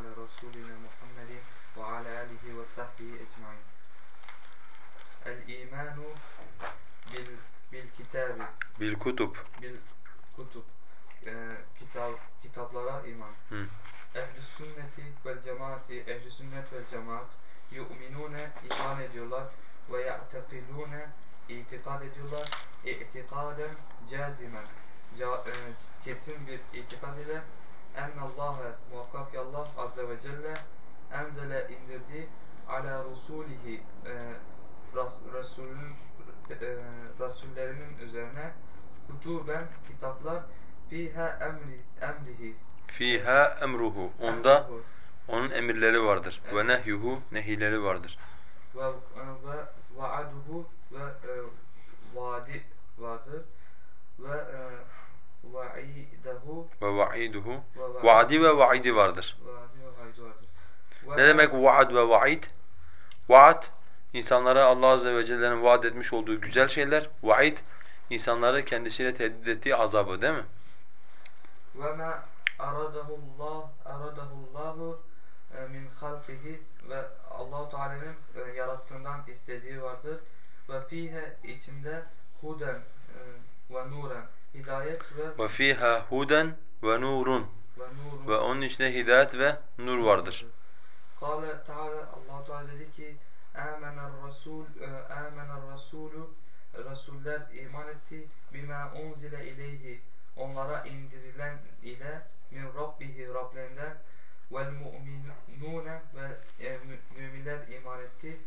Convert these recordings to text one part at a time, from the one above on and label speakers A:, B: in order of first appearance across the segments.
A: رسولنا محمد وعلى آله وصحبه أجمعين الإيمان بال بالكتاب
B: Bil kutub.
A: بالكتب e, kitap kitaplara iman.
B: Hı.
A: Ehl-i sünneti vel cemaati, ehl-i sünnet vel cemaat yu'minune iman ediyorlar ve ya'tekidune itikad ediyorlar. İtikaden cazimen ca, e, kesin bir itikad ile ennallâhe muhakkak ki Allah azze ve celle enzele indirdi ala rusulihi e, ras, Resulün e, Rasullerinin üzerine kutuben kitaplar fiha emri emrihi
B: Fiha emruhu. Onda
A: emruhu
B: onun emirleri vardır. Ve nehyuhu nehileri vardır.
A: ve ve vaaduhu ve e, vaadi vardır ve e, vaidehu
B: Ve vaiduhu. Vaadi ve vaidi vardır. Ne demek vaad ve vaid? Vaad insanlara Allah azze ve celle'nin vaat etmiş olduğu güzel şeyler. Vaid insanları kendisiyle tehdit ettiği azabı değil mi?
A: ve ma aradahullah aradahullahu e, min halkihi ve Allah Teala'nın e, yarattığından istediği vardır. Ve fihe içinde huden e, ve nuren hidayet ve
B: Ve fiha huden ve nurun.
A: ve
B: onun içinde hidayet ve nur vardır.
A: Kâle Teala Allah Teala dedi ki Âmener Rasul e, Âmener Rasulü Resuller iman etti bima unzile ileyhi onlara indirilen ile min rabbihi Rablerinden vel mu'minune ve e, mü- müminler iman etti.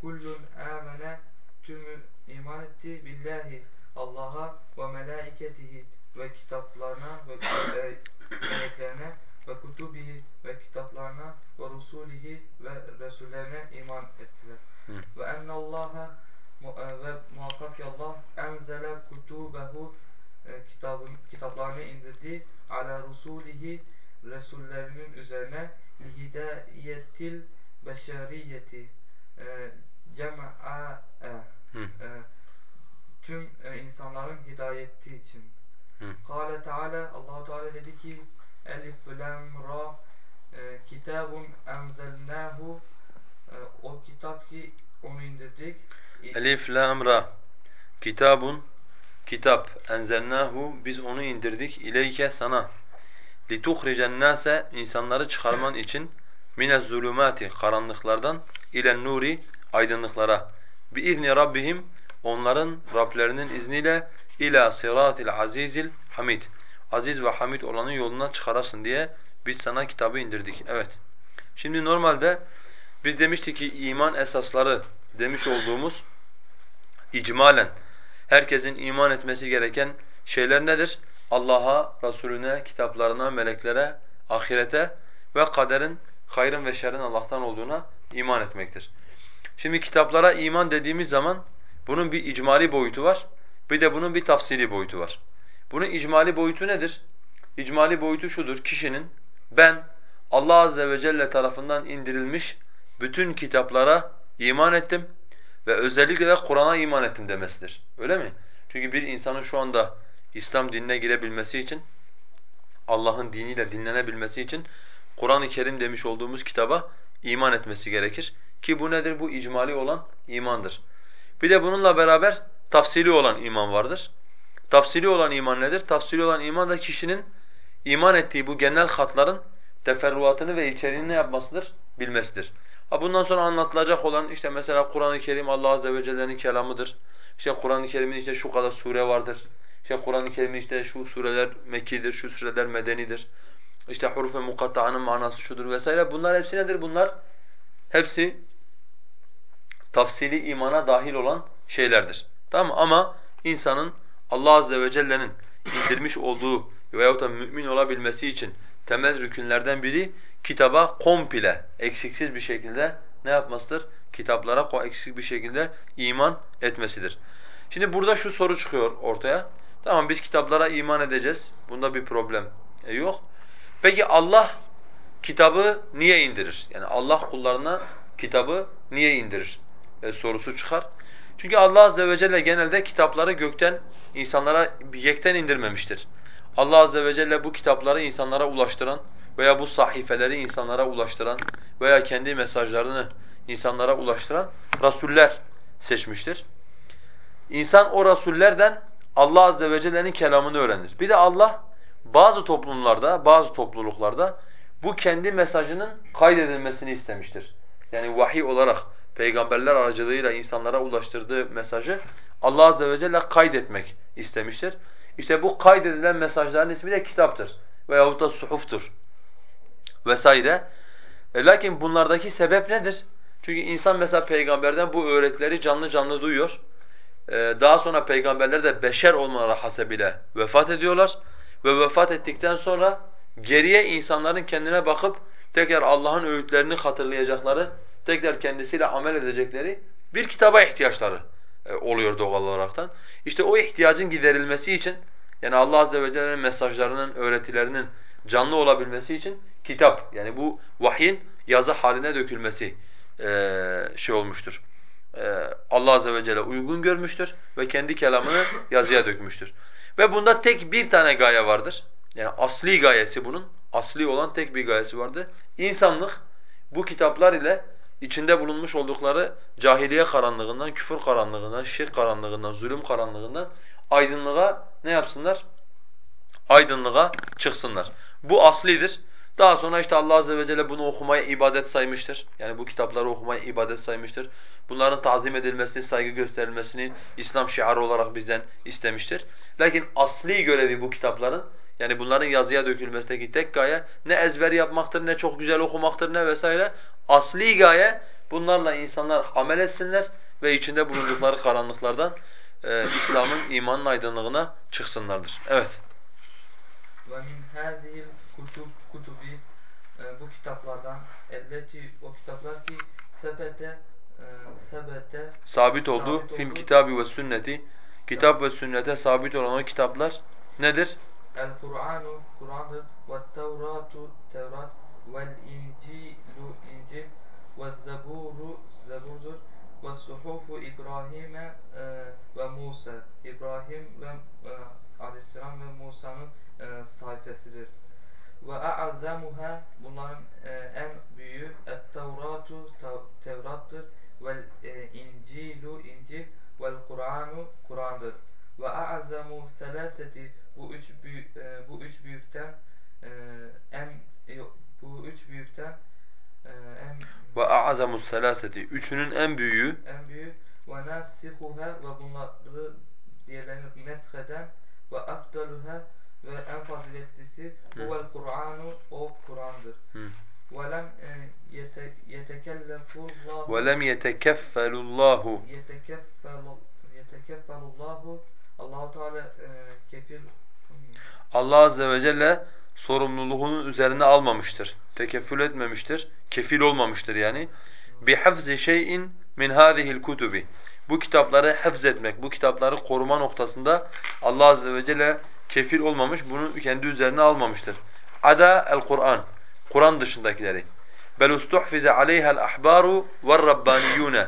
A: Kullun amene tümü iman etti billahi Allah'a ve melaiketihi ve kitaplarına ve e, meleklerine ve kutubihi ve kitaplarına ve rusulihi ve resullerine iman ettiler.
B: Hı.
A: Ve ennallaha e, ve muhakkak ki Allah enzele kutubehu e, kitabın, kitaplarını indirdi ala rusulihi resullerinin üzerine lihidayetil beşeriyeti e, cema'a e, tüm e, insanların hidayeti için.
B: Hı.
A: Kâle Teala Allah Teala dedi ki Elif lam ra e, kitabun enzelnahu e, o kitap ki onu indirdik.
B: Elif lam ra. Kitabun kitap enzelnahu biz onu indirdik ileyke sana. Lituhricen nase insanları çıkarman için minez zulumati karanlıklardan ile nuri aydınlıklara. Bi izni rabbihim onların Rablerinin izniyle ila sıratil azizil hamid. Aziz ve hamid olanın yoluna çıkarasın diye biz sana kitabı indirdik. Evet. Şimdi normalde biz demiştik ki iman esasları demiş olduğumuz icmalen herkesin iman etmesi gereken şeyler nedir? Allah'a, Resulüne, kitaplarına, meleklere, ahirete ve kaderin, hayrın ve şerrin Allah'tan olduğuna iman etmektir. Şimdi kitaplara iman dediğimiz zaman bunun bir icmali boyutu var, bir de bunun bir tafsili boyutu var. Bunun icmali boyutu nedir? İcmali boyutu şudur, kişinin ben Allah azze ve celle tarafından indirilmiş bütün kitaplara iman ettim ve özellikle de Kur'an'a iman ettim demesidir. Öyle mi? Çünkü bir insanın şu anda İslam dinine girebilmesi için, Allah'ın diniyle dinlenebilmesi için Kur'an-ı Kerim demiş olduğumuz kitaba iman etmesi gerekir. Ki bu nedir? Bu icmali olan imandır. Bir de bununla beraber tafsili olan iman vardır. Tafsili olan iman nedir? Tafsili olan iman da kişinin iman ettiği bu genel hatların teferruatını ve içeriğini ne yapmasıdır? Bilmesidir. Ha bundan sonra anlatılacak olan işte mesela Kur'an-ı Kerim Allah azze ve celle'nin kelamıdır. İşte Kur'an-ı Kerim'in işte şu kadar sure vardır. İşte Kur'an-ı Kerim'in işte şu sureler Mekki'dir, şu sureler Medenidir. İşte huruf ve mukatta'nın manası şudur vesaire. Bunlar hepsi nedir? Bunlar hepsi tafsili imana dahil olan şeylerdir. Tamam mı? Ama insanın Allah azze ve celle'nin indirmiş olduğu veyahut da mümin olabilmesi için temel rükünlerden biri kitaba komple, eksiksiz bir şekilde ne yapmasıdır? Kitaplara eksik bir şekilde iman etmesidir. Şimdi burada şu soru çıkıyor ortaya. Tamam biz kitaplara iman edeceğiz. Bunda bir problem e, yok. Peki Allah kitabı niye indirir? Yani Allah kullarına kitabı niye indirir? E, sorusu çıkar. Çünkü Allah azze ve celle genelde kitapları gökten insanlara yekten indirmemiştir. Allah azze ve celle bu kitapları insanlara ulaştıran, veya bu sahifeleri insanlara ulaştıran veya kendi mesajlarını insanlara ulaştıran rasuller seçmiştir. İnsan o rasullerden Allah azze ve celle'nin kelamını öğrenir. Bir de Allah bazı toplumlarda, bazı topluluklarda bu kendi mesajının kaydedilmesini istemiştir. Yani vahiy olarak peygamberler aracılığıyla insanlara ulaştırdığı mesajı Allah azze ve celle kaydetmek istemiştir. İşte bu kaydedilen mesajların ismi de kitaptır veyahut da suhuftur vesaire. E, lakin bunlardaki sebep nedir? Çünkü insan mesela peygamberden bu öğretileri canlı canlı duyuyor. E, daha sonra peygamberler de beşer olmaları hasebiyle vefat ediyorlar. Ve vefat ettikten sonra geriye insanların kendine bakıp tekrar Allah'ın öğütlerini hatırlayacakları, tekrar kendisiyle amel edecekleri bir kitaba ihtiyaçları e, oluyor doğal olaraktan. İşte o ihtiyacın giderilmesi için yani Allah azze ve celle'nin mesajlarının, öğretilerinin canlı olabilmesi için kitap yani bu vahyin yazı haline dökülmesi e, şey olmuştur. E, Allah azze ve celle uygun görmüştür ve kendi kelamını yazıya dökmüştür. Ve bunda tek bir tane gaye vardır. Yani asli gayesi bunun, asli olan tek bir gayesi vardır. İnsanlık bu kitaplar ile içinde bulunmuş oldukları cahiliye karanlığından, küfür karanlığından, şirk karanlığından, zulüm karanlığından aydınlığa ne yapsınlar? Aydınlığa çıksınlar. Bu aslidir. Daha sonra işte Allah azze ve celle bunu okumayı ibadet saymıştır. Yani bu kitapları okumayı ibadet saymıştır. Bunların tazim edilmesini, saygı gösterilmesini İslam şiarı olarak bizden istemiştir. Lakin asli görevi bu kitapların yani bunların yazıya dökülmesindeki tek gaye ne ezber yapmaktır, ne çok güzel okumaktır, ne vesaire. Asli gaye bunlarla insanlar amel etsinler ve içinde bulundukları karanlıklardan e, İslam'ın imanın aydınlığına çıksınlardır. Evet.
A: وَمِنْ هَذِهِ الْكُتُبِ kutubi e, bu kitaplardan elleti o kitaplar ki sepete e, sebete
B: sabit oldu
A: sabit
B: fil
A: oldu.
B: kitabi ve sünneti kitap ve sünnete sabit olan o kitaplar nedir?
A: El Kur'anu Kur'an'dır ve Tevratu Tevrat ve İncilu İncil ve Zeburu Zeburdur ve Suhufu İbrahim'e e, ve Musa İbrahim ve e, Aleyhisselam ve Musa'nın e, sayfasıdır. Ve a'zamuha bunların e, en büyüğü et-Tevratu Tevrat'tır ve e, İncilu İncil ve Kur'anu Kur'an'dır. Ve a'zamu selaseti bu üç büyük e, bu üç büyükten e, en e, bu üç büyükten e, en
B: ve a'zamu selaseti üçünün en büyüğü
A: en büyüğü ve nasihuha ve bunları diğerlerini nesheden ve afdaluha ve en faziletlisi huvel Kur'anu o Kur'an'dır. وَلَمْ يَتَكَلَّفُ اللّٰهُ
B: وَلَمْ يَتَكَفَّلُ اللّٰهُ
A: يَتَكَفَّلُ اللّٰهُ Allah-u Teala e, kefil
B: Allah azze ve celle sorumluluğunu üzerine almamıştır. Tekeffül etmemiştir. Kefil olmamıştır yani. بِحَفْزِ şeyin min هَذِهِ الْكُتُبِ Bu kitapları hafz etmek, bu kitapları koruma noktasında Allah azze ve celle kefil olmamış, bunu kendi üzerine almamıştır. Ada el-Kur'an, Kur'an dışındakileri. Bel ustuhfize aleyha'l ahbaru ve'r-rabbaniyun.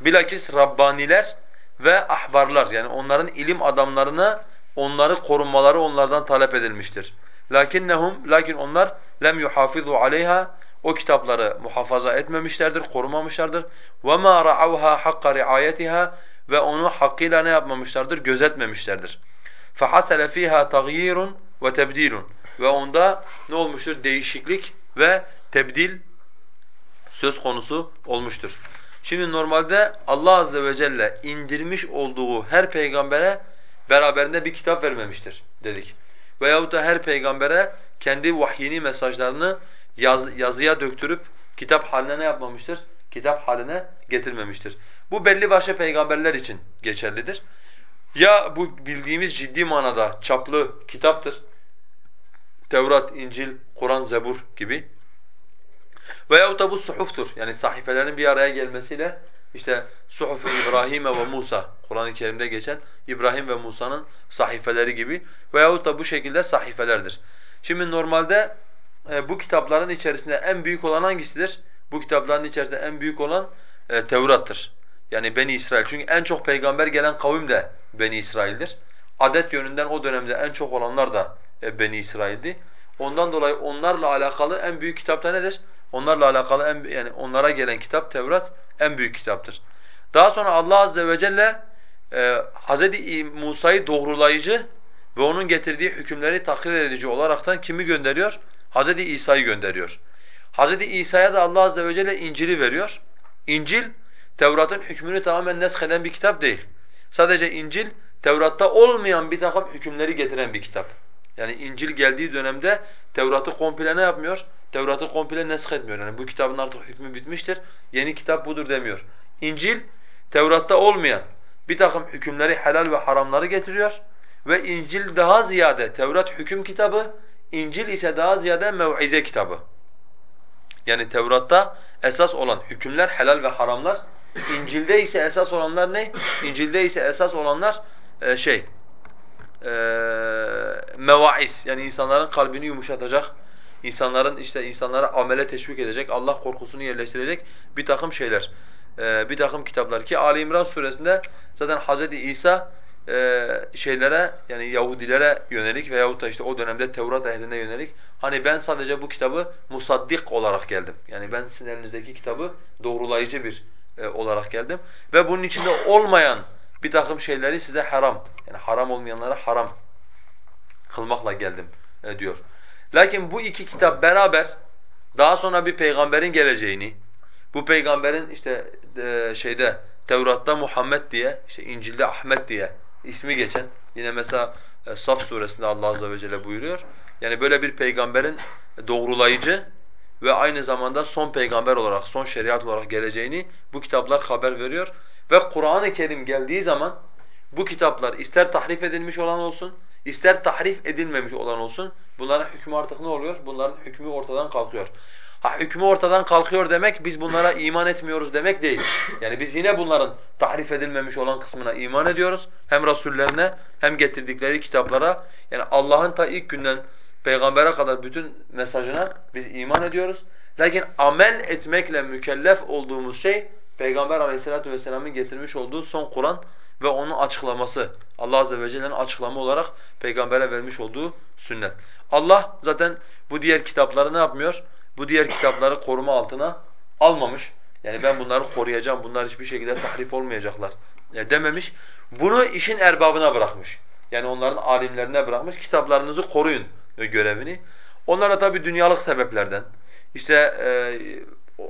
B: Bilakis Rabbaniler ve ahbarlar yani onların ilim adamlarına onları korunmaları onlardan talep edilmiştir. Lakinnehum lakin onlar lem yuhafizu aleyha o kitapları muhafaza etmemişlerdir, korumamışlardır. Ve ma ra'awha hakka riayetiha ve onu hakkıyla ne yapmamışlardır? Gözetmemişlerdir. فَحَسَلَ ف۪يهَا تَغْيِيرٌ وَتَبْد۪يلٌ Ve onda ne olmuştur? Değişiklik ve tebdil söz konusu olmuştur. Şimdi normalde Allah azze ve celle indirmiş olduğu her peygambere beraberinde bir kitap vermemiştir dedik. Veyahut da her peygambere kendi vahyini mesajlarını yaz, yazıya döktürüp kitap haline ne yapmamıştır? Kitap haline getirmemiştir. Bu belli başlı peygamberler için geçerlidir. Ya bu bildiğimiz ciddi manada çaplı kitaptır. Tevrat, İncil, Kur'an, Zebur gibi. Veyahut da bu suhuftur. Yani sahifelerin bir araya gelmesiyle işte suhuf İbrahim ve Musa Kur'an-ı Kerim'de geçen İbrahim ve Musa'nın sahifeleri gibi veyahut da bu şekilde sahifelerdir. Şimdi normalde e, bu kitapların içerisinde en büyük olan hangisidir? Bu kitapların içerisinde en büyük olan e, Tevrat'tır. Yani Beni İsrail. Çünkü en çok peygamber gelen kavim de Beni İsrail'dir. Adet yönünden o dönemde en çok olanlar da e, Beni İsrail'di. Ondan dolayı onlarla alakalı en büyük kitap da nedir? Onlarla alakalı en yani onlara gelen kitap Tevrat en büyük kitaptır. Daha sonra Allah azze ve celle e, Hz. Musa'yı doğrulayıcı ve onun getirdiği hükümleri takrir edici olaraktan kimi gönderiyor? Hz. İsa'yı gönderiyor. Hz. İsa'ya da Allah azze ve celle İncil'i veriyor. İncil Tevrat'ın hükmünü tamamen nesk eden bir kitap değil. Sadece İncil Tevrat'ta olmayan bir takım hükümleri getiren bir kitap. Yani İncil geldiği dönemde Tevrat'ı komple ne yapmıyor? Tevrat'ı komple nesk etmiyor. Yani bu kitabın artık hükmü bitmiştir. Yeni kitap budur demiyor. İncil Tevrat'ta olmayan bir takım hükümleri helal ve haramları getiriyor ve İncil daha ziyade Tevrat hüküm kitabı, İncil ise daha ziyade mev'ize kitabı. Yani Tevrat'ta esas olan hükümler helal ve haramlar. İncil'de ise esas olanlar ne? İncil'de ise esas olanlar e, şey e, mevaiz yani insanların kalbini yumuşatacak, insanların işte insanlara amele teşvik edecek, Allah korkusunu yerleştirecek bir takım şeyler. E, bir takım kitaplar ki Ali İmran suresinde zaten Hz. İsa e, şeylere yani Yahudilere yönelik veyahut da işte o dönemde Tevrat ehline yönelik hani ben sadece bu kitabı musaddik olarak geldim. Yani ben sizin elinizdeki kitabı doğrulayıcı bir e, olarak geldim ve bunun içinde olmayan bir takım şeyleri size haram yani haram olmayanlara haram kılmakla geldim e, diyor. Lakin bu iki kitap beraber daha sonra bir peygamberin geleceğini, bu peygamberin işte e, şeyde Tevrat'ta Muhammed diye, işte İncil'de Ahmet diye ismi geçen yine mesela e, Saf suresinde Allah azze ve celle buyuruyor. Yani böyle bir peygamberin doğrulayıcı ve aynı zamanda son peygamber olarak, son şeriat olarak geleceğini bu kitaplar haber veriyor. Ve Kur'an-ı Kerim geldiği zaman bu kitaplar ister tahrif edilmiş olan olsun, ister tahrif edilmemiş olan olsun bunların hükmü artık ne oluyor? Bunların hükmü ortadan kalkıyor. Ha hükmü ortadan kalkıyor demek biz bunlara iman etmiyoruz demek değil. Yani biz yine bunların tahrif edilmemiş olan kısmına iman ediyoruz. Hem rasullerine hem getirdikleri kitaplara yani Allah'ın ta ilk günden peygambere kadar bütün mesajına biz iman ediyoruz. Lakin amel etmekle mükellef olduğumuz şey Peygamber Aleyhisselatü vesselam'ın getirmiş olduğu son Kur'an ve onun açıklaması. Allah azze ve celle'nin açıklama olarak peygambere vermiş olduğu sünnet. Allah zaten bu diğer kitapları ne yapmıyor? Bu diğer kitapları koruma altına almamış. Yani ben bunları koruyacağım, bunlar hiçbir şekilde tahrif olmayacaklar ya dememiş. Bunu işin erbabına bırakmış. Yani onların alimlerine bırakmış. Kitaplarınızı koruyun görevini. Onlar da tabii dünyalık sebeplerden, işte e,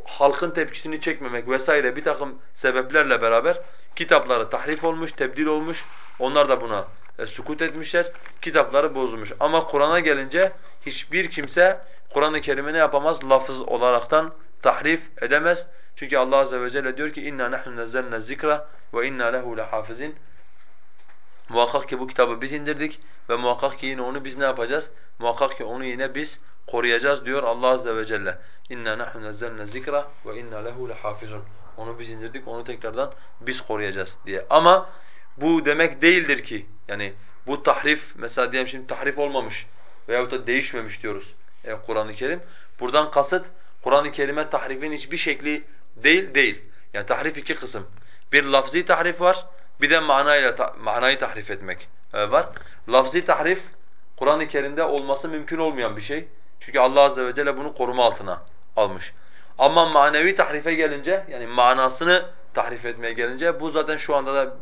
B: halkın tepkisini çekmemek vesaire bir takım sebeplerle beraber kitapları tahrif olmuş, tebdil olmuş. Onlar da buna e, sukut etmişler. Kitapları bozulmuş. Ama Kur'an'a gelince hiçbir kimse Kur'an-ı Kerim'i ne yapamaz? Lafız olaraktan tahrif edemez. Çünkü Allah azze ve celle diyor ki inna nahnu nazzalna zikra ve inna lehu lahafizin. Muhakkak ki bu kitabı biz indirdik ve muhakkak ki yine onu biz ne yapacağız? Muhakkak ki onu yine biz koruyacağız diyor Allah azze ve celle. İnna nahnu nazzalna zikra ve inna lehu lahafizun. Onu biz indirdik, onu tekrardan biz koruyacağız diye. Ama bu demek değildir ki yani bu tahrif mesela diyelim şimdi tahrif olmamış veyahut da değişmemiş diyoruz e, Kur'an-ı Kerim. Buradan kasıt Kur'an-ı Kerim'e tahrifin hiçbir şekli değil değil. Yani tahrif iki kısım. Bir lafzi tahrif var, bir de manayla ta manayı tahrif etmek e, var. Lafzi tahrif Kur'an-ı Kerim'de olması mümkün olmayan bir şey. Çünkü Allah azze ve celle bunu koruma altına almış. Ama manevi tahrife gelince yani manasını tahrif etmeye gelince bu zaten şu anda da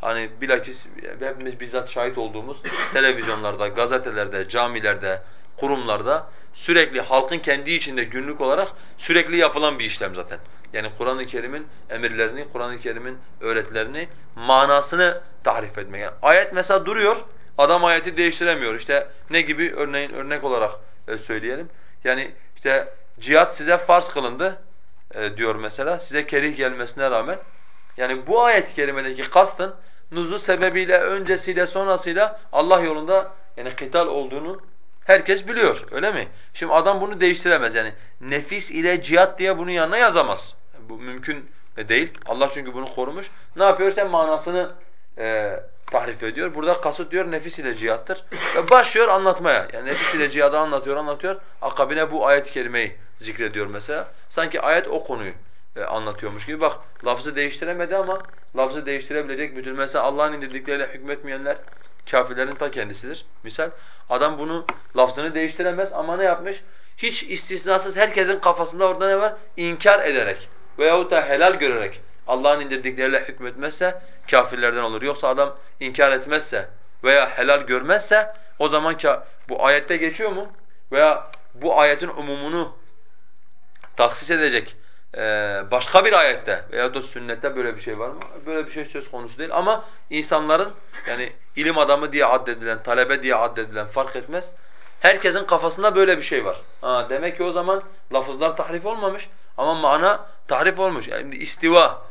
B: hani bilakis hepimiz bizzat şahit olduğumuz televizyonlarda, gazetelerde, camilerde, kurumlarda sürekli halkın kendi içinde günlük olarak sürekli yapılan bir işlem zaten. Yani Kur'an-ı Kerim'in emirlerini, Kur'an-ı Kerim'in öğretilerini, manasını tahrif etmek. Yani ayet mesela duruyor, adam ayeti değiştiremiyor. İşte ne gibi örneğin örnek olarak e, söyleyelim. Yani işte cihat size farz kılındı e, diyor mesela. Size kerih gelmesine rağmen. Yani bu ayet-i kerimedeki kastın nuzul sebebiyle, öncesiyle, sonrasıyla Allah yolunda yani kıtal olduğunu Herkes biliyor öyle mi? Şimdi adam bunu değiştiremez yani. Nefis ile cihat diye bunun yanına yazamaz. Bu mümkün değil. Allah çünkü bunu korumuş. Ne yapıyor? Sen manasını e, tahrif ediyor. Burada kasıt diyor nefis ile cihattır. Ve başlıyor anlatmaya. Yani nefis ile cihadı anlatıyor, anlatıyor. Akabine bu ayet-i kerimeyi zikrediyor mesela. Sanki ayet o konuyu e, anlatıyormuş gibi. Bak lafzı değiştiremedi ama lafzı değiştirebilecek bütün mesela Allah'ın indirdikleriyle hükmetmeyenler kafirlerin ta kendisidir. Misal adam bunu lafzını değiştiremez ama ne yapmış? Hiç istisnasız herkesin kafasında orada ne var? İnkar ederek veyahut da helal görerek Allah'ın indirdikleriyle hükmetmezse kafirlerden olur. Yoksa adam inkar etmezse veya helal görmezse o zaman bu ayette geçiyor mu? Veya bu ayetin umumunu taksis edecek ee, başka bir ayette veya da sünnette böyle bir şey var mı? Böyle bir şey söz konusu değil ama insanların yani ilim adamı diye addedilen, talebe diye addedilen fark etmez. Herkesin kafasında böyle bir şey var. Ha, demek ki o zaman lafızlar tahrif olmamış ama mana tahrif olmuş. Yani istiva,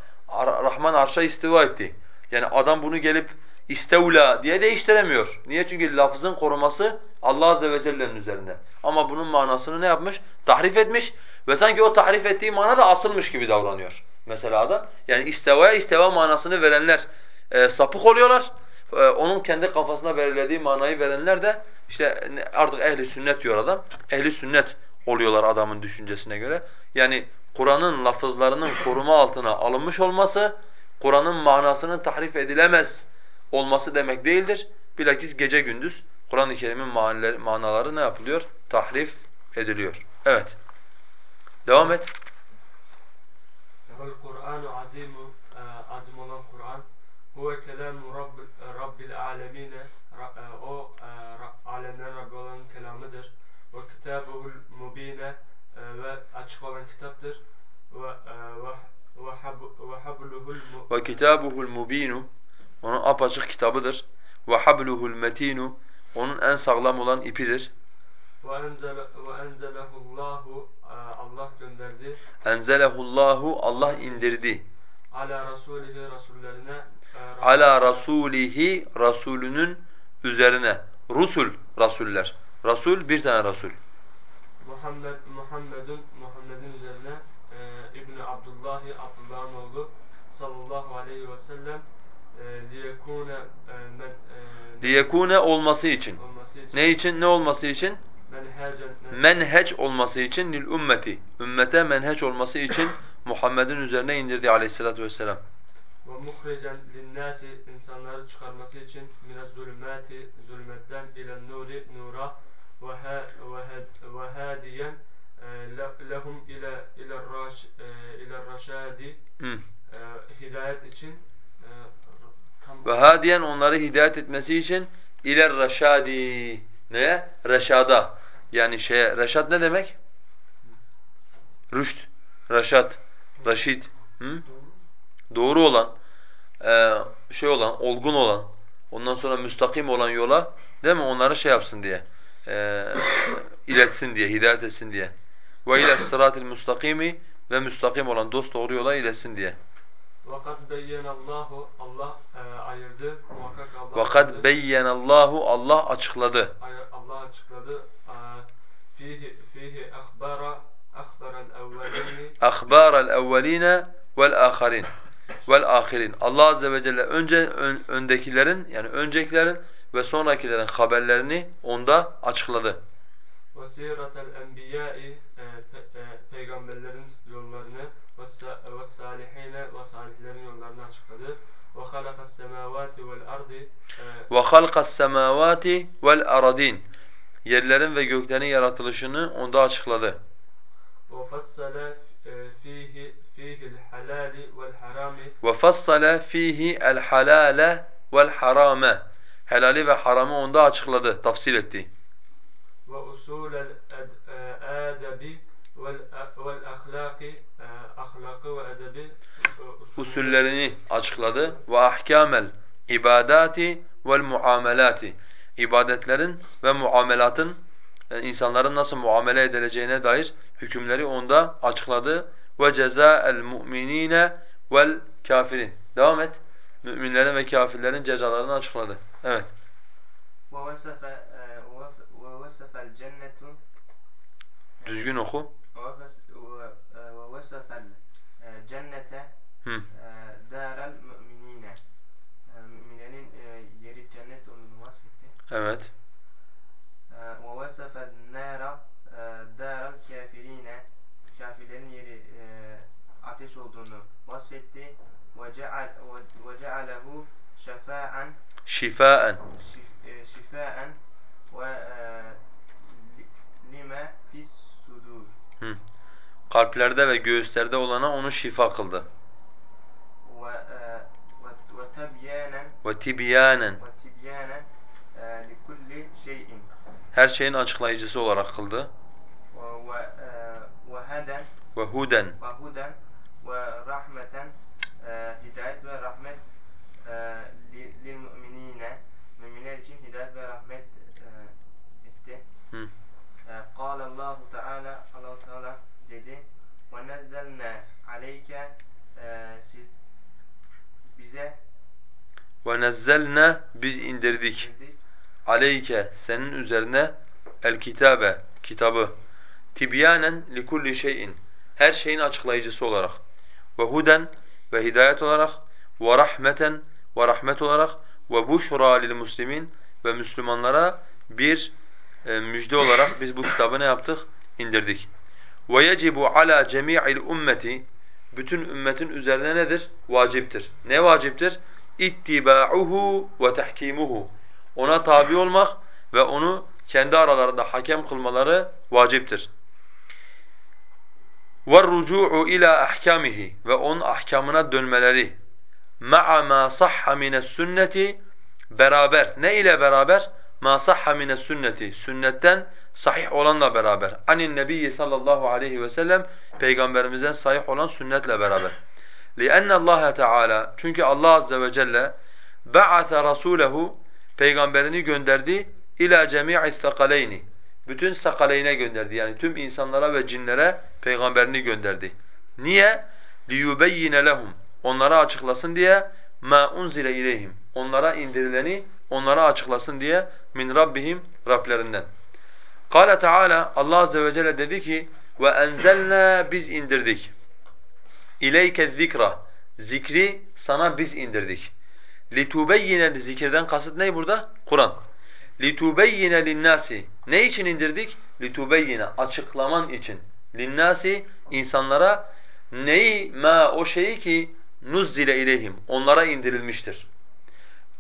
B: Rahman arşa istiva etti. Yani adam bunu gelip istevla diye değiştiremiyor. Niye? Çünkü lafızın koruması Allah azze ve celle'nin üzerinde. Ama bunun manasını ne yapmış? Tahrif etmiş ve sanki o tahrif ettiği mana da asılmış gibi davranıyor mesela da. Yani istevaya isteva manasını verenler e, sapık oluyorlar. E, onun kendi kafasına belirlediği manayı verenler de işte artık ehli sünnet diyor adam. Ehli sünnet oluyorlar adamın düşüncesine göre. Yani Kur'an'ın lafızlarının koruma altına alınmış olması Kur'an'ın manasının tahrif edilemez olması demek değildir. Bilakis gece gündüz Kur'an-ı Kerim'in manaları ne yapılıyor? Tahrif ediliyor. Evet. Devam et.
C: Vel Kur'anu azimu e, azim olan Kur'an huve kelamu Rabb, Rabbil alemine e, o e, alemlerin Rabbi olan kelamıdır. Ve kitabuhul mubine ve açık olan kitaptır. Ve ve habluhul
B: ve kitabuhul mubinu onun apaçık kitabıdır. Ve habluhul metinu onun en sağlam olan ipidir.
C: Enzelehullahu Allah gönderdi.
B: Enzelehullahu Allah indirdi.
C: Ala rasulihi rasullerine
B: e, Ala rasulihi rasulünün üzerine. Rusul rasuller. Rasul bir tane rasul.
C: Muhammed Muhammedun Muhammed'in üzerine e, İbn Abdullah Abdullah'ın oğlu sallallahu aleyhi ve sellem e, liyekune e,
B: e, liyekune olması için.
C: olması için.
B: Ne için? Ne olması için? Menheç olması için lil ümmeti. Ümmete menheç olması için Muhammed'in üzerine indirdi aleyhissalatu vesselam.
C: Ve muhrecen linnâsi insanları çıkarması için minez zulümâti zulmetten ile nuri nura ve hadiyen e, lehum ile ile raş e, ile raşadi e, hidayet için
B: ve hadiyen onları hidayet etmesi için ile raşadi ne? Reşada. Yani şeye reşat ne demek? Rüşt, reşat, raşid. Hı? Doğru olan, e, şey olan, olgun olan, ondan sonra müstakim olan yola değil mi? Onları şey yapsın diye, e, iletsin diye, hidayet etsin diye. Ve ile sıratil mustakimi ve müstakim olan dost doğru yola iletsin diye.
C: Vakat beyyenallahu Allah e, ayırdı.
B: Muhakkak Allah Vakat beyyenallahu Allah açıkladı.
C: Allah açıkladı. Fihi fihi akhbara akhbaral evvelini
B: akhbaral evvelina vel ahirin vel ahirin. Allah azze ve celle önce ön, öndekilerin yani öncekilerin ve sonrakilerin haberlerini onda açıkladı.
C: Ve siratel enbiyai e, e, peygamberlerin yollarını ve salihine ve salihlerin yollarını açıkladı. Ve halakas semavati vel ardi
B: ve halkas semavati vel aradin yerlerin ve göklerin yaratılışını onda açıkladı.
C: وَفَصَّلَ فِيهِ فِيهِ الْحَلَالِ وَالْحَرَامِ
B: وَفَصَّلَ فِيهِ الْحَلَالَ وَالْحَرَامَ Helali ve haramı onda açıkladı, tafsil etti.
C: وَاُسُولَ الْاَدَبِ وَالْاَخْلَاقِ ahlakı ve edebi
B: usullerini açıkladı ve ahkamel ibadati vel muamelati ibadetlerin ve muamelatın yani insanların nasıl muamele edileceğine dair hükümleri onda açıkladı. Ve cezael mu'minine vel kafirin. Devam et. Müminlerin ve kafirlerin cezalarını açıkladı. Evet.
C: وَوَسَفَ الْجَنَّةُ
B: Düzgün oku.
C: وَوَسَفَ الْجَنَّةَ دَارَ
B: Evet.
C: وَوَسَفَ النَّارَ دَارَ الْكَافِرِينَ Kafirlerin yeri e, ateş olduğunu vasfetti. وَجَعَلَهُ شَفَاءً
B: Şifaen.
D: şifâen ve e, li- lime fis sudur.
B: Hı. Kalplerde ve göğüslerde olana onu şifa kıldı.
D: Ve e,
B: her şeyin açıklayıcısı olarak kıldı.
D: Ve e,
B: huden
D: ve rahmeten e, hidayet ve rahmet e, lil müminine müminler için hidayet ve rahmet etti. Kâle Allahu Teala Allah Teala dedi ve nezzelne aleyke siz bize
B: ve nezzelne biz
D: indirdik.
B: Aleyke senin üzerine el kitabe kitabı. Tibyanen li kulli şeyin. Her şeyin açıklayıcısı olarak. Ve huden ve hidayet olarak ve rahmeten ve rahmet olarak ve buşra lil muslimin ve Müslümanlara bir e, müjde olarak biz bu kitabı ne yaptık? İndirdik. Ve yecibu ala cemi'il ümmeti bütün ümmetin üzerine nedir? Vaciptir. Ne vaciptir? İttiba'uhu ve tahkimuhu Ona tabi olmak ve onu kendi aralarında hakem kılmaları vaciptir. وَالرُّجُوعُ ila ahkamihi ve onun ahkamına dönmeleri ma'a ma sahha mines sünneti beraber ne ile beraber ma sahha mines sünneti sünnetten sahih olanla beraber anin nebiyyi sallallahu aleyhi ve sellem peygamberimizden sahih olan sünnetle beraber لِأَنَّ اللّٰهَ Teala çünkü Allah azze ve celle ba'atha rasulehu peygamberini gönderdi ila cemi'i sakaleyni. Bütün sakaleyne gönderdi. Yani tüm insanlara ve cinlere peygamberini gönderdi. Niye? liyubeyyine lehum. Onlara açıklasın diye ma unzile ileyhim. Onlara indirileni onlara açıklasın diye min rabbihim Rablerinden. Kale Teala Allah azze ve celle dedi ki ve enzelna biz indirdik. İleyke zikra. Zikri sana biz indirdik. Litubeyyine zikirden kasıt ne burada? Kur'an. Litubeyyine linnâsi. Ne için indirdik? Litubeyyine açıklaman için. Linnâsi insanlara neyi ma o şeyi ki nuzzile ileyhim onlara indirilmiştir.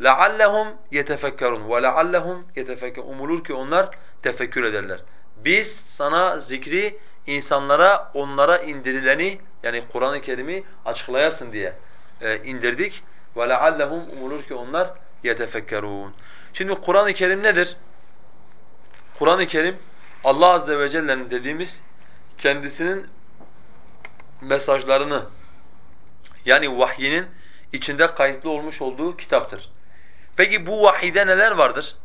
B: لَعَلَّهُمْ يَتَفَكَّرُونَ وَلَعَلَّهُمْ يَتَفَكَّرُونَ Umulur ki onlar tefekkür ederler. Biz sana zikri insanlara onlara indirileni yani Kur'an-ı Kerim'i açıklayasın diye e, indirdik. وَلَعَلَّهُمْ Umulur ki onlar يَتَفَكَّرُونَ Şimdi Kur'an-ı Kerim nedir? Kur'an-ı Kerim Allah azze ve celle'nin dediğimiz kendisinin mesajlarını yani vahyinin içinde kayıtlı olmuş olduğu kitaptır. Peki bu vahide neler vardır?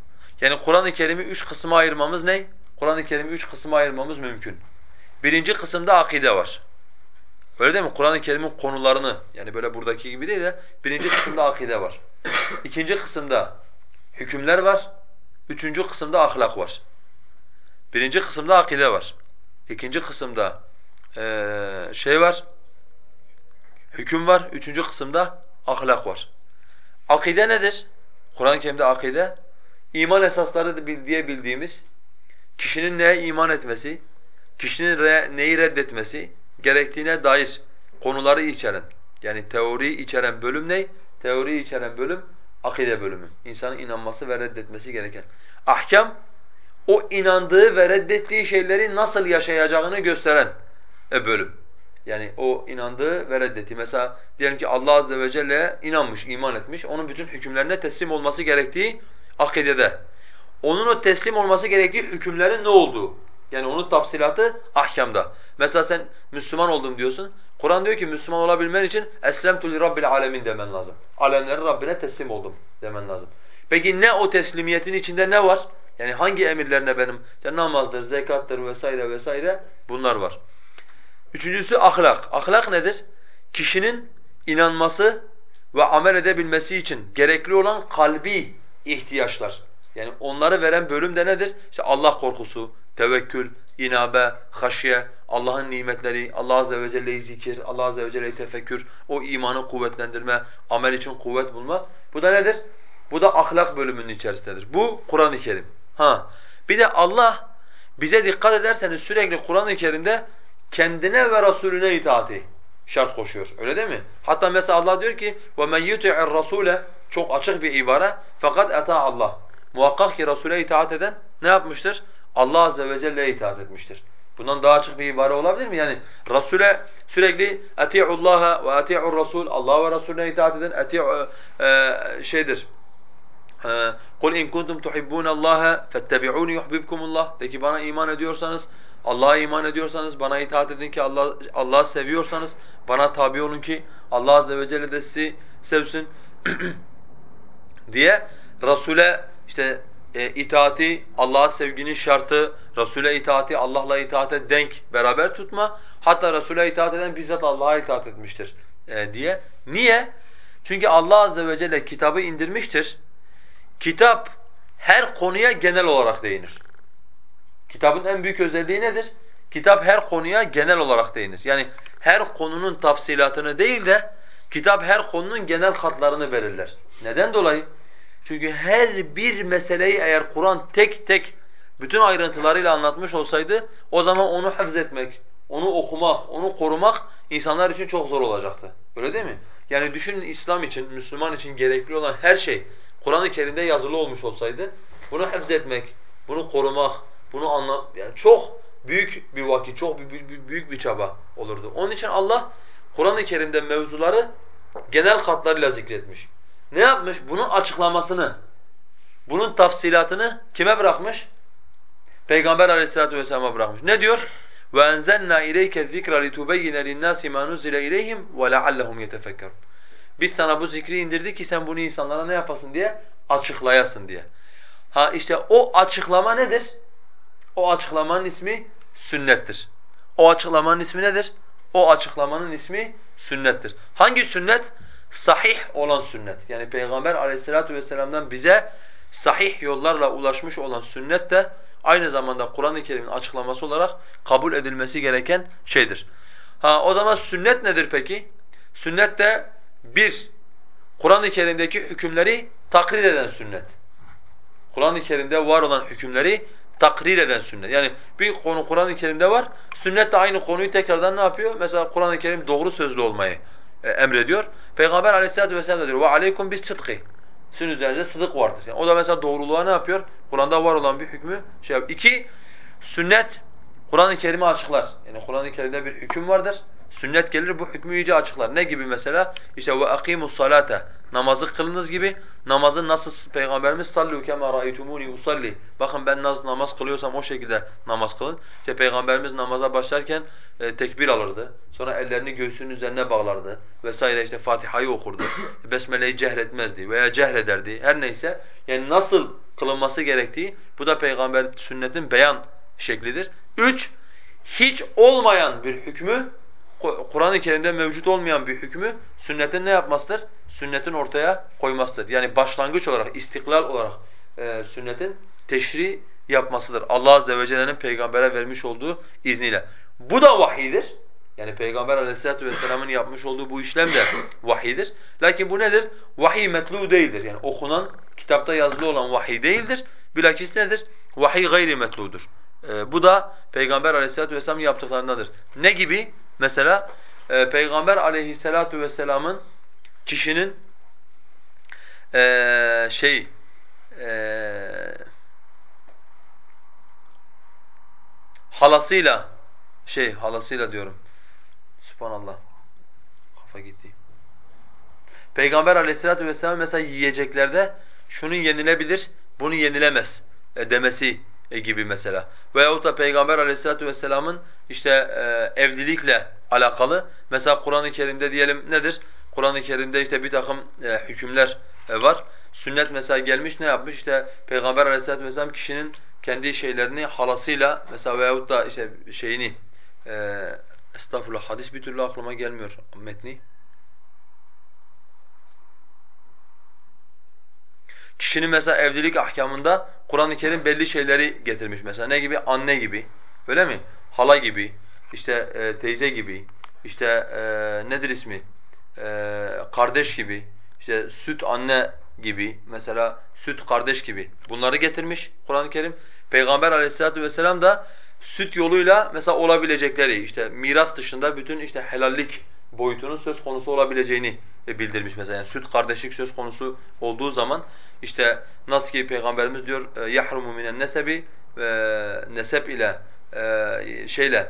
B: Yani Kur'an-ı Kerim'i üç kısma ayırmamız ne? Kur'an-ı Kerim'i üç kısma ayırmamız mümkün. Birinci kısımda akide var. Öyle değil mi? Kur'an-ı Kerim'in konularını yani böyle buradaki gibi değil de birinci kısımda akide var. İkinci kısımda hükümler var. Üçüncü kısımda ahlak var. Birinci kısımda akide var. İkinci kısımda ee, şey var, hüküm var. Üçüncü kısımda ahlak var. Akide nedir? Kur'an-ı Kerim'de akide, iman esasları diye bildiğimiz, kişinin neye iman etmesi, kişinin re, neyi reddetmesi gerektiğine dair konuları içeren, yani teoriyi içeren bölüm ne? Teoriyi içeren bölüm akide bölümü. İnsanın inanması ve reddetmesi gereken. Ahkam, o inandığı ve reddettiği şeyleri nasıl yaşayacağını gösteren e bölüm. Yani o inandığı ve reddettiği. Mesela diyelim ki Allah azze ve celle'ye inanmış, iman etmiş. Onun bütün hükümlerine teslim olması gerektiği akidede. Onun o teslim olması gerektiği hükümlerin ne olduğu. Yani onun tafsilatı ahkamda. Mesela sen Müslüman oldum diyorsun. Kur'an diyor ki Müslüman olabilmen için eslemtu li alemin demen lazım. Alemlerin Rabbine teslim oldum demen lazım. Peki ne o teslimiyetin içinde ne var? Yani hangi emirlerine benim işte namazdır, zekattır vesaire vesaire bunlar var. Üçüncüsü ahlak. Ahlak nedir? Kişinin inanması ve amel edebilmesi için gerekli olan kalbi ihtiyaçlar. Yani onları veren bölüm de nedir? İşte Allah korkusu, tevekkül, inabe, haşye, Allah'ın nimetleri, Allah azze ve celle'yi zikir, Allah azze ve celle'yi tefekkür, o imanı kuvvetlendirme, amel için kuvvet bulma. Bu da nedir? Bu da ahlak bölümünün içerisindedir. Bu Kur'an-ı Kerim. Ha. Bir de Allah bize dikkat ederseniz sürekli Kur'an-ı Kerim'de kendine ve Resulüne itaati şart koşuyor. Öyle değil mi? Hatta mesela Allah diyor ki وَمَنْ يُتِعِ الرَّسُولَ Çok açık bir ibare. Fakat ata Allah. Muhakkak ki Resul'e itaat eden ne yapmıştır? Allah azze ve celle'ye itaat etmiştir. Bundan daha açık bir ibare olabilir mi? Yani Resul'e sürekli ati'ullaha ve ati'ur Rasul Allah ve Resulüne itaat eden ati'u e, şeydir. Kul in kuntum tuhibbunallaha fettabi'uni yuhibbukumullah. De ki bana iman ediyorsanız, Allah'a iman ediyorsanız, bana itaat edin ki Allah Allah'ı seviyorsanız bana tabi olun ki Allah azze ve celle de sizi sevsin diye Resul'e işte e, itaati Allah'a sevginin şartı, Resul'e itaati Allah'la itaate denk beraber tutma. Hatta Resul'e itaat eden bizzat Allah'a itaat etmiştir e, diye. Niye? Çünkü Allah azze ve celle kitabı indirmiştir. Kitap her konuya genel olarak değinir. Kitabın en büyük özelliği nedir? Kitap her konuya genel olarak değinir. Yani her konunun tafsilatını değil de kitap her konunun genel hatlarını belirler. Neden dolayı? Çünkü her bir meseleyi eğer Kur'an tek tek bütün ayrıntılarıyla anlatmış olsaydı o zaman onu hafız etmek, onu okumak, onu korumak insanlar için çok zor olacaktı. Öyle değil mi? Yani düşünün İslam için, Müslüman için gerekli olan her şey Kur'an-ı Kerim'de yazılı olmuş olsaydı bunu hafız etmek, bunu korumak, bunu anlat yani çok büyük bir vakit, çok büyük, büyük bir çaba olurdu. Onun için Allah Kur'an-ı Kerim'de mevzuları genel katlarıyla zikretmiş Ne yapmış? Bunun açıklamasını, bunun tafsilatını kime bırakmış? Peygamber aleyhissalatu vesselam'a bırakmış. Ne diyor? وَاَنْزَلْنَا اِلَيْكَ الذِّكْرَ لِتُبَيِّنَ لِلنَّاسِ مَا نُزِّلَ اِلَيْهِمْ وَلَعَلَّهُمْ يَتَفَكَّرُونَ Biz sana bu zikri indirdik ki sen bunu insanlara ne yapasın diye? Açıklayasın diye. Ha işte o açıklama nedir? O açıklamanın ismi sünnettir. O açıklamanın ismi nedir? O açıklamanın ismi sünnettir. Hangi sünnet? Sahih olan sünnet. Yani Peygamber aleyhissalatu vesselam'dan bize sahih yollarla ulaşmış olan sünnet de aynı zamanda Kur'an-ı Kerim'in açıklaması olarak kabul edilmesi gereken şeydir. Ha o zaman sünnet nedir peki? Sünnet de bir, Kur'an-ı Kerim'deki hükümleri takrir eden sünnet. Kur'an-ı Kerim'de var olan hükümleri takrir eden sünnet. Yani bir konu Kur'an-ı Kerim'de var, sünnet de aynı konuyu tekrardan ne yapıyor? Mesela Kur'an-ı Kerim doğru sözlü olmayı emrediyor. Peygamber aleyhissalatu vesselam da diyor وَعَلَيْكُمْ بِالصِّدْقِ Sizin üzerinize sıdık vardır. Yani o da mesela doğruluğa ne yapıyor? Kur'an'da var olan bir hükmü şey yapıyor. İki, sünnet Kur'an-ı Kerim'i açıklar. Yani Kur'an-ı Kerim'de bir hüküm vardır. Sünnet gelir bu hükmü iyice açıklar. Ne gibi mesela? İşte ve akimus salate. Namazı kılınız gibi namazı nasıl peygamberimiz sallu kema raeytumuni usalli. Bakın ben nasıl namaz kılıyorsam o şekilde namaz kılın. İşte peygamberimiz namaza başlarken e, tekbir alırdı. Sonra ellerini göğsünün üzerine bağlardı vesaire işte Fatiha'yı okurdu. Besmele'yi cehretmezdi veya cehrederdi. Her neyse yani nasıl kılınması gerektiği bu da peygamber sünnetin beyan şeklidir. Üç, hiç olmayan bir hükmü Kur'an-ı Kerim'de mevcut olmayan bir hükmü sünnetin ne yapmasıdır? Sünnetin ortaya koymasıdır. Yani başlangıç olarak, istiklal olarak e, sünnetin teşri yapmasıdır. Allah azze ve celle'nin peygambere vermiş olduğu izniyle. Bu da vahidir. Yani Peygamber aleyhissalatu vesselamın yapmış olduğu bu işlem de vahidir. Lakin bu nedir? Vahiy metlu değildir. Yani okunan, kitapta yazılı olan vahiy değildir. Bilakis nedir? Vahiy gayri metludur. Ee, bu da Peygamber aleyhissalatu vesselam yaptıklarındadır. Ne gibi? Mesela e, Peygamber aleyhissalatu vesselamın kişinin e, şey e, halasıyla şey halasıyla diyorum. Subhanallah. Kafa gitti. Peygamber aleyhissalatu vesselam mesela yiyeceklerde şunun yenilebilir, bunu yenilemez e, demesi e, gibi mesela. Veyahut da Peygamber aleyhissalatu vesselamın işte e, evlilikle alakalı mesela Kur'an-ı Kerim'de diyelim nedir? Kur'an-ı Kerim'de işte bir takım e, hükümler e, var. Sünnet mesela gelmiş ne yapmış? İşte Peygamber aleyhissalatu vesselam kişinin kendi şeylerini halasıyla mesela veyahut da işte şeyini e, estağfurullah hadis bir türlü aklıma gelmiyor metni. Kişinin mesela evlilik ahkamında Kur'an-ı Kerim belli şeyleri getirmiş mesela. Ne gibi? Anne gibi. Öyle mi? Hala gibi. işte e, teyze gibi. işte e, nedir ismi? E, kardeş gibi. işte süt anne gibi. Mesela süt kardeş gibi. Bunları getirmiş Kur'an-ı Kerim. Peygamber aleyhissalatu vesselam da süt yoluyla mesela olabilecekleri işte miras dışında bütün işte helallik boyutunun söz konusu olabileceğini bildirmiş mesela. Yani süt kardeşlik söz konusu olduğu zaman işte nasıl ki Peygamberimiz diyor yahrumu minen nesebi nesep ile e, şeyle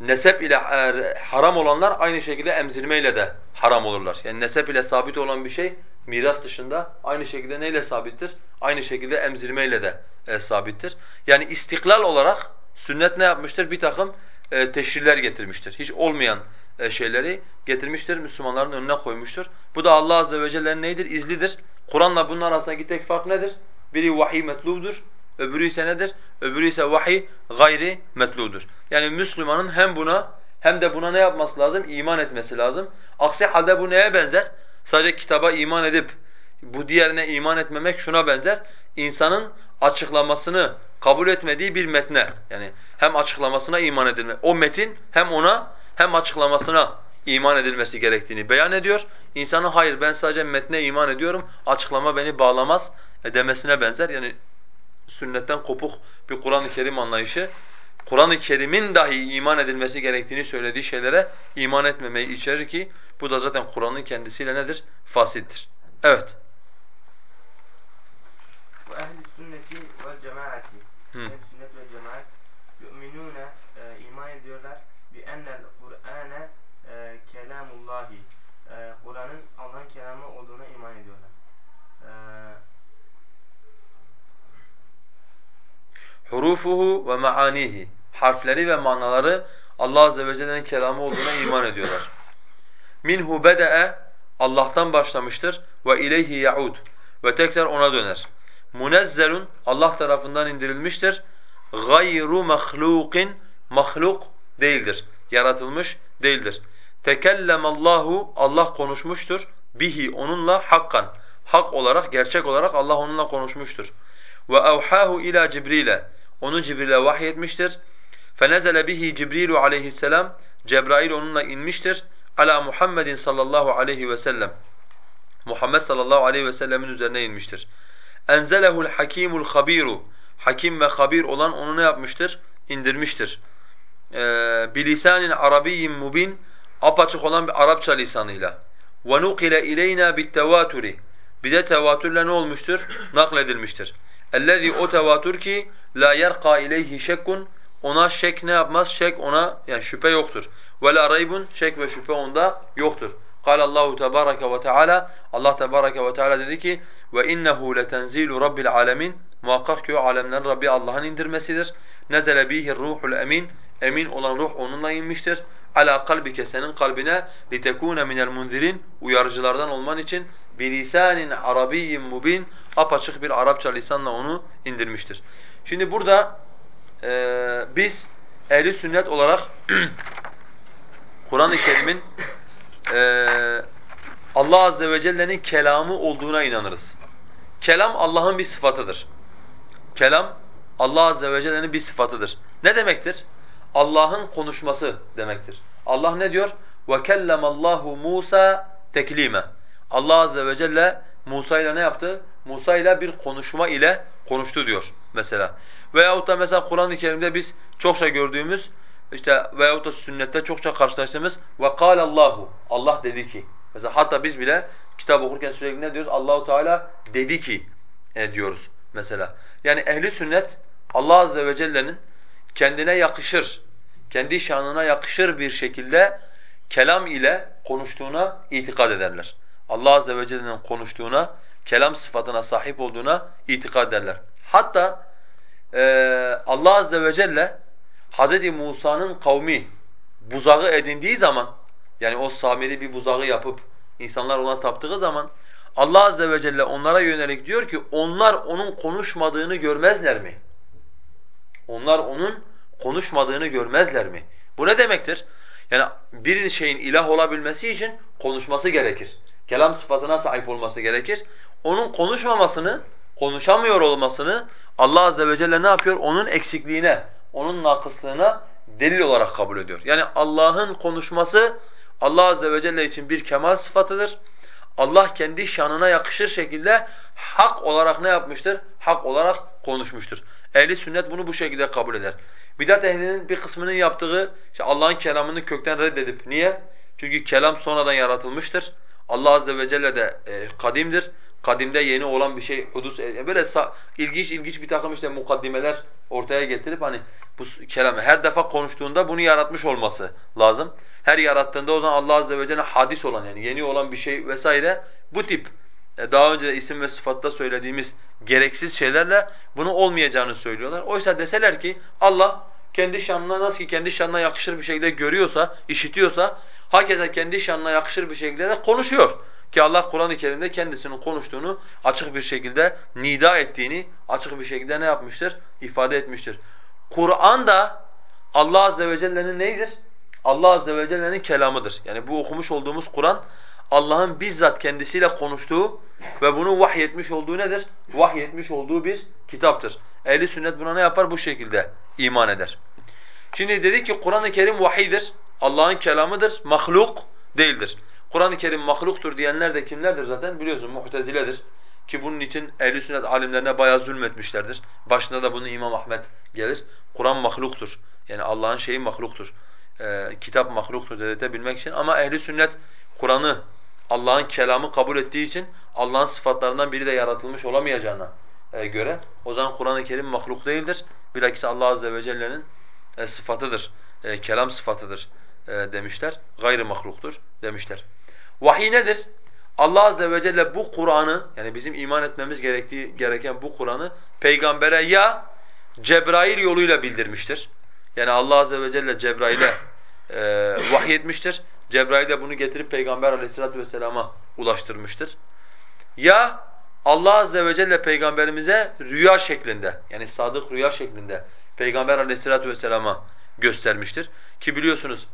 B: nesep ile e, haram olanlar aynı şekilde emzirmeyle de haram olurlar. Yani nesep ile sabit olan bir şey miras dışında aynı şekilde neyle sabittir? Aynı şekilde emzirmeyle de e, sabittir. Yani istiklal olarak sünnet ne yapmıştır? Bir takım e, teşrirler getirmiştir. Hiç olmayan e, şeyleri getirmiştir, Müslümanların önüne koymuştur. Bu da Allah azze ve celle'nin neydir? İzlidir. Kur'an'la bunun arasındaki tek fark nedir? Biri vahiy metludur, öbürü ise nedir? Öbürü ise vahiy gayri metludur. Yani Müslümanın hem buna hem de buna ne yapması lazım? İman etmesi lazım. Aksi halde bu neye benzer? Sadece kitaba iman edip bu diğerine iman etmemek şuna benzer. İnsanın açıklamasını kabul etmediği bir metne. Yani hem açıklamasına iman edilme. O metin hem ona hem açıklamasına iman edilmesi gerektiğini beyan ediyor. İnsanın hayır ben sadece metne iman ediyorum, açıklama beni bağlamaz demesine benzer. Yani sünnetten kopuk bir Kur'an-ı Kerim anlayışı Kur'an-ı Kerim'in dahi iman edilmesi gerektiğini söylediği şeylere iman etmemeyi içerir ki bu da zaten Kur'an'ın kendisiyle nedir? Fasittir. Evet.
D: Ve ehli sünneti ve cemaati. Ehli sünnet ve cemaat yu'minune e, iman ediyorlar bi ennel Kur'ane e, kelamullahi. E, Kur'an'ın Allah'ın kelamı olduğuna iman ediyorlar. E,
B: hurufuhu ve maanihi harfleri ve manaları Allah azze ve celle'nin kelamı olduğuna iman ediyorlar. Minhu bede'e Allah'tan başlamıştır ve ileyhi yaud ve tekrar ona döner. Munezzelun Allah tarafından indirilmiştir. Gayru mahlukin mahluk değildir. Yaratılmış değildir. Tekellemallahu Allah konuşmuştur. Bihi onunla hakkan. Hak olarak, gerçek olarak Allah onunla konuşmuştur. Ve evhahu ila Cibril'e Onu Cibril'e vahyetmiştir. فَنَزَلَ bihi Cibrilu aleyhisselam. Cebrail onunla inmiştir. Ala Muhammedin sallallahu aleyhi ve sellem. Muhammed sallallahu aleyhi ve sellemin üzerine inmiştir. Enzelehu'l hakimul habiru. Hakim ve habir olan onu ne yapmıştır? İndirmiştir. Ee, bilisanin arabiyyin mubin apaçık olan bir Arapça lisanıyla. Ve nukile ileyna bittevaturi. Bize tevatürle ne olmuştur? Nakledilmiştir. Ellezî o tevatür ki la yerqa ileyhi şekkun ona şek ne yapmaz? Şek ona yani şüphe yoktur. Ve la raybun şek ve şüphe onda yoktur. قال Allahu tebaraka ve teala Allah tebaraka ve teala dedi ki ve innehu letenzilu rabbil alamin muhakkak ki o alemlerin Rabbi Allah'ın indirmesidir. Nezele bihi ruhul emin emin olan ruh onunla inmiştir. Ala kalbike senin kalbine litekune minel munzirin uyarıcılardan olman için bilisanin arabiyyin mubin apaçık bir Arapça lisanla onu indirmiştir. Şimdi burada e, biz ehli sünnet olarak Kur'an-ı Kerim'in e, Allah azze ve celle'nin kelamı olduğuna inanırız. Kelam Allah'ın bir sıfatıdır. Kelam Allah azze ve celle'nin bir sıfatıdır. Ne demektir? Allah'ın konuşması demektir. Allah ne diyor? وَكَلَّمَ اللّٰهُ Musa teklime. Allah azze ve celle Musa ile ne yaptı? Musa ile bir konuşma ile konuştu diyor mesela. Veyahut da mesela Kur'an-ı Kerim'de biz çokça gördüğümüz işte veyahut da sünnette çokça karşılaştığımız وَقَالَ Allahu Allah dedi ki. Mesela hatta biz bile kitap okurken sürekli ne diyoruz? Allahu Teala dedi ki e, diyoruz mesela. Yani ehli sünnet Allah azze ve celle'nin kendine yakışır, kendi şanına yakışır bir şekilde kelam ile konuştuğuna itikad ederler. Allah azze ve celle'nin konuştuğuna, kelam sıfatına sahip olduğuna itikad ederler. Hatta e, Allah azze ve celle Hz. Musa'nın kavmi buzağı edindiği zaman yani o samiri bir buzağı yapıp insanlar ona taptığı zaman Allah azze ve celle onlara yönelik diyor ki onlar onun konuşmadığını görmezler mi? Onlar onun konuşmadığını görmezler mi? Bu ne demektir? Yani bir şeyin ilah olabilmesi için konuşması gerekir. Kelam sıfatına sahip olması gerekir. Onun konuşmamasını, konuşamıyor olmasını Allah azze ve celle ne yapıyor? Onun eksikliğine, onun nakıslığına delil olarak kabul ediyor. Yani Allah'ın konuşması Allah azze ve celle için bir kemal sıfatıdır. Allah kendi şanına yakışır şekilde hak olarak ne yapmıştır? Hak olarak konuşmuştur. Ehli sünnet bunu bu şekilde kabul eder. Bidat ehlinin bir kısmının yaptığı işte Allah'ın kelamını kökten reddedip niye? Çünkü kelam sonradan yaratılmıştır. Allah azze ve celle de e, kadimdir. Kadimde yeni olan bir şey hudus e, böyle ilginç ilginç bir takım işte mukaddimeler ortaya getirip hani bu kelamı her defa konuştuğunda bunu yaratmış olması lazım. Her yarattığında o zaman Allah azze ve celle hadis olan yani yeni olan bir şey vesaire bu tip e, daha önce de isim ve sıfatta söylediğimiz gereksiz şeylerle bunu olmayacağını söylüyorlar. Oysa deseler ki Allah kendi şanına nasıl ki kendi şanına yakışır bir şekilde görüyorsa, işitiyorsa hakeza kendi şanına yakışır bir şekilde de konuşuyor. Ki Allah Kur'an-ı Kerim'de kendisinin konuştuğunu açık bir şekilde nida ettiğini açık bir şekilde ne yapmıştır? ifade etmiştir. Kur'an da Allah azze ve celle'nin neyidir? Allah azze ve celle'nin kelamıdır. Yani bu okumuş olduğumuz Kur'an Allah'ın bizzat kendisiyle konuştuğu ve bunu vahyetmiş olduğu nedir? Vahyetmiş olduğu bir kitaptır. Ehli sünnet buna ne yapar? Bu şekilde iman eder. Şimdi dedik ki Kur'an-ı Kerim vahiydir. Allah'ın kelamıdır. Mahluk değildir. Kur'an-ı Kerim mahluktur diyenler de kimlerdir zaten? Biliyorsun Mu'tezile'dir. Ki bunun için ehl sünnet alimlerine bayağı zulmetmişlerdir. Başında da bunu İmam Ahmed gelir. Kur'an mahluktur. Yani Allah'ın şeyi mahluktur. Ee, kitap mahluktur dedirtebilmek için. Ama ehli sünnet Kur'an'ı Allah'ın kelamı kabul ettiği için Allah'ın sıfatlarından biri de yaratılmış olamayacağına e, göre o zaman Kur'an-ı Kerim mahluk değildir. Bilakis Allah azze ve celle'nin e, sıfatıdır. E, kelam sıfatıdır demişler. Gayrı mahluktur demişler. Vahiy nedir? Allah azze ve celle bu Kur'an'ı yani bizim iman etmemiz gerektiği gereken bu Kur'an'ı peygambere ya Cebrail yoluyla bildirmiştir. Yani Allah azze ve celle Cebrail'e e, vahiy etmiştir. Cebrail de bunu getirip Peygamber aleyhissalatu vesselama ulaştırmıştır. Ya Allah azze ve celle peygamberimize rüya şeklinde yani sadık rüya şeklinde Peygamber aleyhissalatu vesselama göstermiştir. Ki biliyorsunuz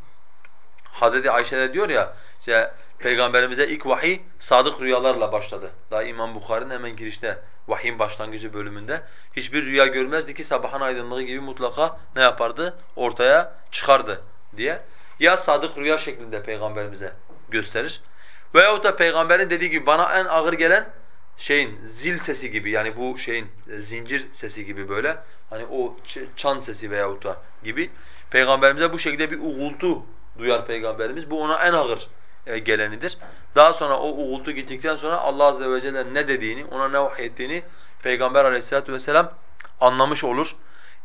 B: Hazreti Ayşe de diyor ya işte peygamberimize ilk vahiy sadık rüyalarla başladı. Daha İmam Bukhari'nin hemen girişte vahyin başlangıcı bölümünde hiçbir rüya görmezdi ki sabahın aydınlığı gibi mutlaka ne yapardı? Ortaya çıkardı diye. Ya sadık rüya şeklinde peygamberimize gösterir veyahut da peygamberin dediği gibi bana en ağır gelen şeyin zil sesi gibi yani bu şeyin e, zincir sesi gibi böyle hani o çan sesi veyahut da gibi peygamberimize bu şekilde bir uğultu duyar peygamberimiz. Bu ona en ağır gelenidir. Daha sonra o uğultu gittikten sonra Allah azze ve celle ne dediğini, ona ne vahyettiğini peygamber aleyhissalatu vesselam anlamış olur.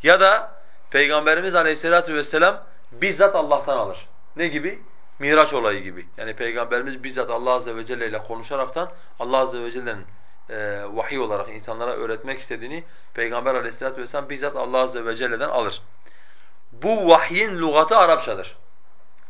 B: Ya da peygamberimiz aleyhissalatu vesselam bizzat Allah'tan alır. Ne gibi? Miraç olayı gibi. Yani peygamberimiz bizzat Allah azze ve celle ile konuşaraktan Allah azze ve celle'nin e, vahiy olarak insanlara öğretmek istediğini peygamber aleyhissalatu vesselam bizzat Allah azze ve celle'den alır. Bu vahyin lügatı Arapçadır.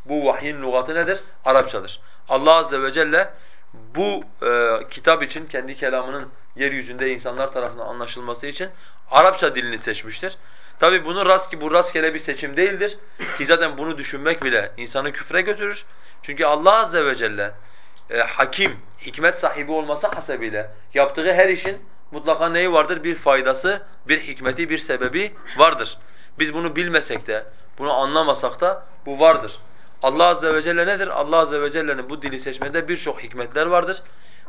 B: Bu vahyin lügatı nedir? Arapçadır. Allah azze ve celle bu e, kitap için kendi kelamının yeryüzünde insanlar tarafından anlaşılması için Arapça dilini seçmiştir. Tabi bunu rast bu rastgele bir seçim değildir ki zaten bunu düşünmek bile insanı küfre götürür. Çünkü Allah azze ve celle e, hakim, hikmet sahibi olması hasebiyle yaptığı her işin mutlaka neyi vardır? Bir faydası, bir hikmeti, bir sebebi vardır. Biz bunu bilmesek de, bunu anlamasak da bu vardır. Allah azze ve celle nedir? Allah azze ve celle'nin bu dili seçmede birçok hikmetler vardır.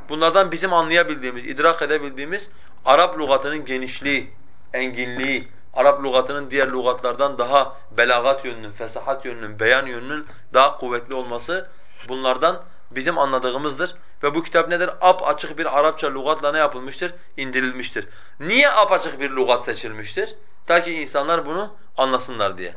B: Bunlardan bizim anlayabildiğimiz, idrak edebildiğimiz Arap lügatının genişliği, enginliği, Arap lügatının diğer lügatlardan daha belagat yönünün, fesahat yönünün, beyan yönünün daha kuvvetli olması bunlardan bizim anladığımızdır. Ve bu kitap nedir? Ap açık bir Arapça lügatla ne yapılmıştır? İndirilmiştir. Niye ap açık bir lügat seçilmiştir? Ta ki insanlar bunu anlasınlar diye.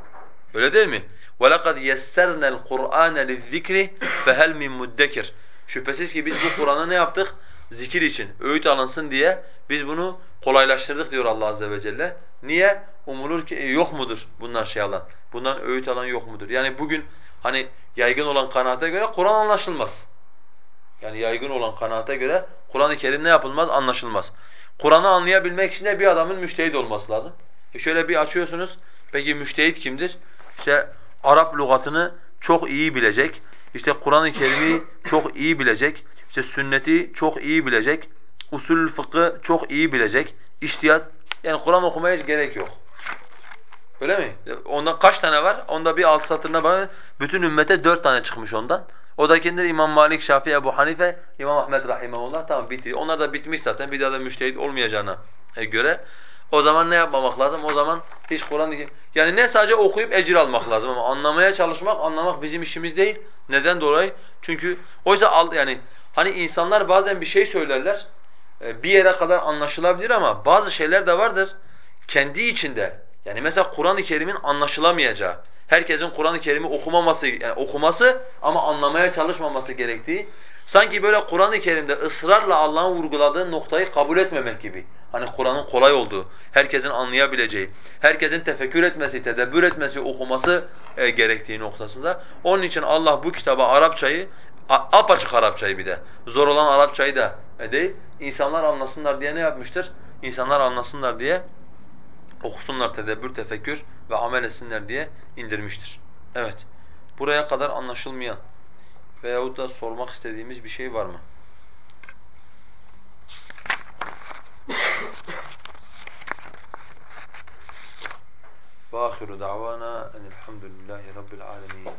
B: Öyle değil mi? وَلَقَدْ يَسَّرْنَا الْقُرْآنَ لِلذِّكْرِ فَهَلْ مِنْ مُدَّكِرٍ Şüphesiz ki biz bu Kur'an'ı ne yaptık? Zikir için, öğüt alınsın diye biz bunu kolaylaştırdık diyor Allah azze ve celle. Niye? Umulur ki e, yok mudur bunlar şey alan? Bundan öğüt alan yok mudur? Yani bugün hani yaygın olan kanaate göre Kur'an anlaşılmaz. Yani yaygın olan kanaate göre Kur'an-ı Kerim ne yapılmaz? Anlaşılmaz. Kur'an'ı anlayabilmek için de bir adamın müştehid olması lazım. E şöyle bir açıyorsunuz. Peki müştehid kimdir? İşte Arap lügatını çok iyi bilecek. İşte Kur'an-ı Kerim'i çok iyi bilecek. İşte sünneti çok iyi bilecek. Usul fıkı çok iyi bilecek. İhtiyat yani Kur'an okumaya hiç gerek yok. Öyle mi? Ondan kaç tane var? Onda bir alt satırına bak. Bütün ümmete dört tane çıkmış ondan. O da kendileri İmam Malik, Şafii, Ebu Hanife, İmam Ahmed rahimehullah tamam bitti. Onlar da bitmiş zaten. Bir daha da müştehit olmayacağına e, göre. O zaman ne yapmamak lazım? O zaman hiç Kur'an yani ne sadece okuyup ecir almak lazım ama anlamaya çalışmak, anlamak bizim işimiz değil. Neden dolayı? Çünkü oysa al yani hani insanlar bazen bir şey söylerler. e, Bir yere kadar anlaşılabilir ama bazı şeyler de vardır kendi içinde. Yani mesela Kur'an-ı Kerim'in anlaşılamayacağı, herkesin Kur'an-ı Kerim'i okumaması, yani okuması ama anlamaya çalışmaması gerektiği, sanki böyle Kur'an-ı Kerim'de ısrarla Allah'ın vurguladığı noktayı kabul etmemek gibi. Hani Kur'an'ın kolay olduğu, herkesin anlayabileceği, herkesin tefekkür etmesi, tedebbür etmesi, okuması e, gerektiği noktasında. Onun için Allah bu kitaba Arapçayı, apaçık Arapçayı bir de, zor olan Arapçayı da e, değil, insanlar anlasınlar diye ne yapmıştır? İnsanlar anlasınlar diye okusunlar, tedebbür, tefekkür ve amel etsinler diye indirmiştir. Evet. Buraya kadar anlaşılmayan veyahut da sormak istediğimiz bir şey var mı? وآخر دعوانا أن الحمد لله رب العالمين